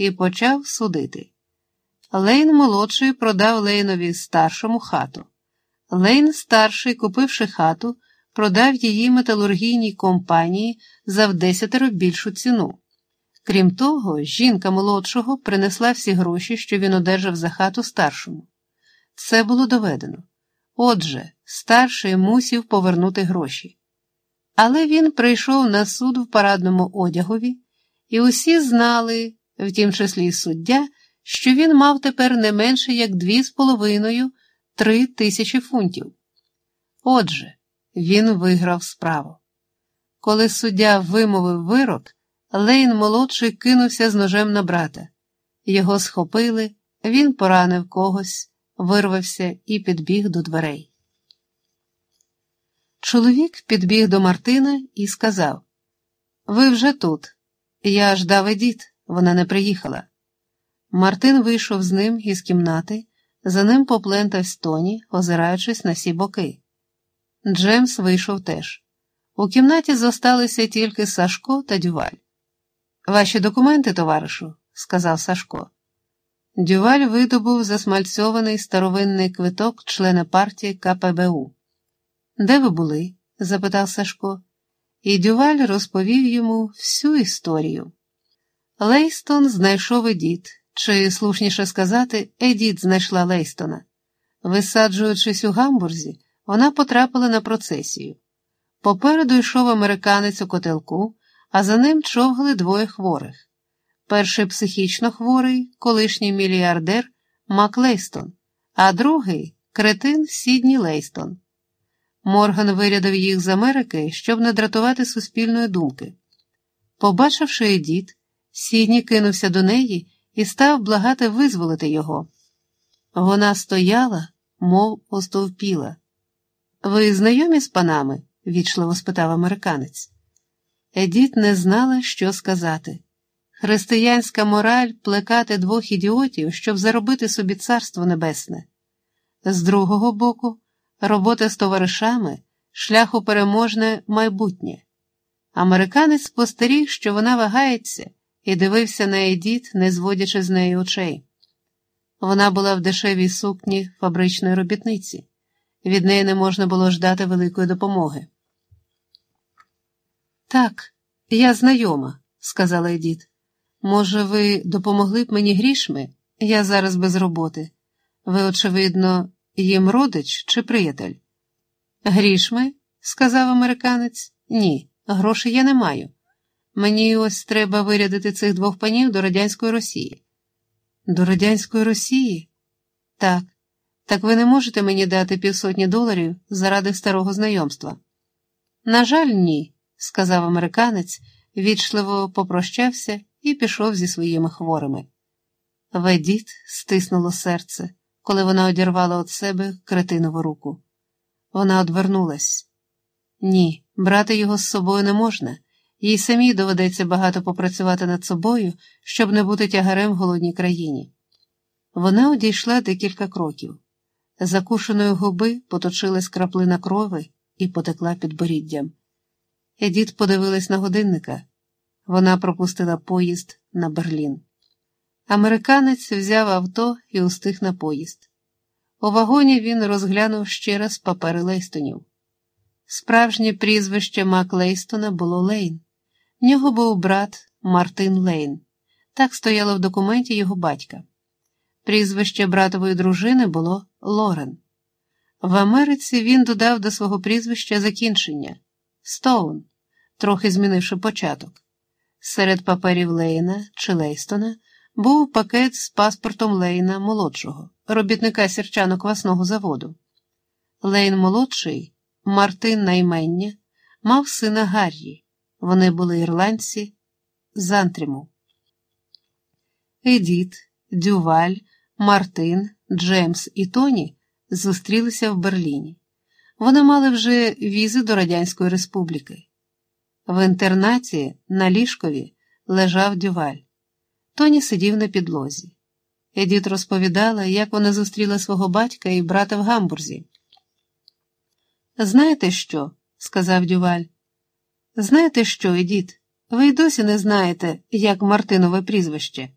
і почав судити. Лейн молодший продав Лейнові старшому хату. Лейн старший, купивши хату, продав її металургійній компанії за в десятеро більшу ціну. Крім того, жінка молодшого принесла всі гроші, що він одержав за хату старшому. Це було доведено. Отже, старший мусів повернути гроші. Але він прийшов на суд в парадному одягові, і усі знали, в тім числі суддя, що він мав тепер не менше як дві з половиною три тисячі фунтів. Отже, він виграв справу. Коли суддя вимовив вирок, Лейн молодший кинувся з ножем на брата. Його схопили, він поранив когось, вирвався і підбіг до дверей. Чоловік підбіг до Мартина і сказав: Ви вже тут. Я ждав Едіт, вона не приїхала. Мартин вийшов з ним із кімнати, за ним поплентався Тоні, озираючись на всі боки. Джемс вийшов теж. У кімнаті зосталися тільки Сашко та Дюваль. Ваші документи, товаришу, сказав Сашко. Дюваль видобув засмальцьований старовинний квиток члена партії КПБУ. Де ви були? запитав Сашко, і Дюваль розповів йому всю історію. Лейстон знайшов Едіт, чи, слушніше сказати, Едіт знайшла Лейстона. Висаджуючись у гамбурзі, вона потрапила на процесію. Попереду йшов американець у котелку, а за ним човгали двоє хворих. Перший психічно хворий, колишній мільярдер Мак Лейстон, а другий кретин Сідні Лейстон. Морган вирядив їх з Америки, щоб не дратувати суспільної думки. Побачивши Едіт, Сідні кинувся до неї і став благати визволити його. Вона стояла, мов остовпіла. Ви знайомі з панами? вічливо спитав американець. Едіт не знала, що сказати. Християнська мораль плекати двох ідіотів, щоб заробити собі царство небесне. З другого боку, робота з товаришами, шлях у переможне майбутнє. Американець спостеріг, що вона вагається, і дивився на Едіт, не зводячи з неї очей. Вона була в дешевій сукні фабричної робітниці, від неї не можна було ждати великої допомоги. Так, я знайома, сказала Едіт. Може, ви допомогли б мені грішми? Я зараз без роботи. Ви, очевидно, їм родич чи приятель? Грішми? сказав американець. Ні, грошей я не маю. Мені ось треба вирядити цих двох панів до радянської Росії. До радянської Росії? Так. Так ви не можете мені дати півсотні доларів заради старого знайомства? На жаль, ні, сказав американець, вічливо попрощався і пішов зі своїми хворими. Ведіт стиснуло серце, коли вона одірвала від себе кретинову руку. Вона одвернулась. Ні, брати його з собою не можна, їй самій доведеться багато попрацювати над собою, щоб не бути тягарем в голодній країні. Вона одійшла декілька кроків. Закушеної губи поточилась краплина крови і потекла під боріддям. Едіт подивилась на годинника. Вона пропустила поїзд на Берлін. Американець взяв авто і устиг на поїзд. У вагоні він розглянув ще раз папери Лейстонів. Справжнє прізвище Мак Лейстона було Лейн. В нього був брат Мартин Лейн. Так стояло в документі його батька. Прізвище братової дружини було Лорен. В Америці він додав до свого прізвища закінчення Стоун, трохи змінивши початок. Серед паперів Лейна чи Лейстона був пакет з паспортом Лейна молодшого, робітника сірчано-квасного заводу. Лейн молодший, Мартин наймення, мав сина Гаррі. Вони були ірландці з Антріму. Едіт, Дюваль, Мартин, Джеймс і Тоні зустрілися в Берліні. Вони мали вже візи до Радянської Республіки. В інтернаті на ліжкові лежав дюваль. Тоні сидів на підлозі. Едіт розповідала, як вона зустріла свого батька і брата в гамбурзі. Знаєте що? сказав дюваль. Знаєте що, Едіт? Ви й досі не знаєте, як Мартинове прізвище.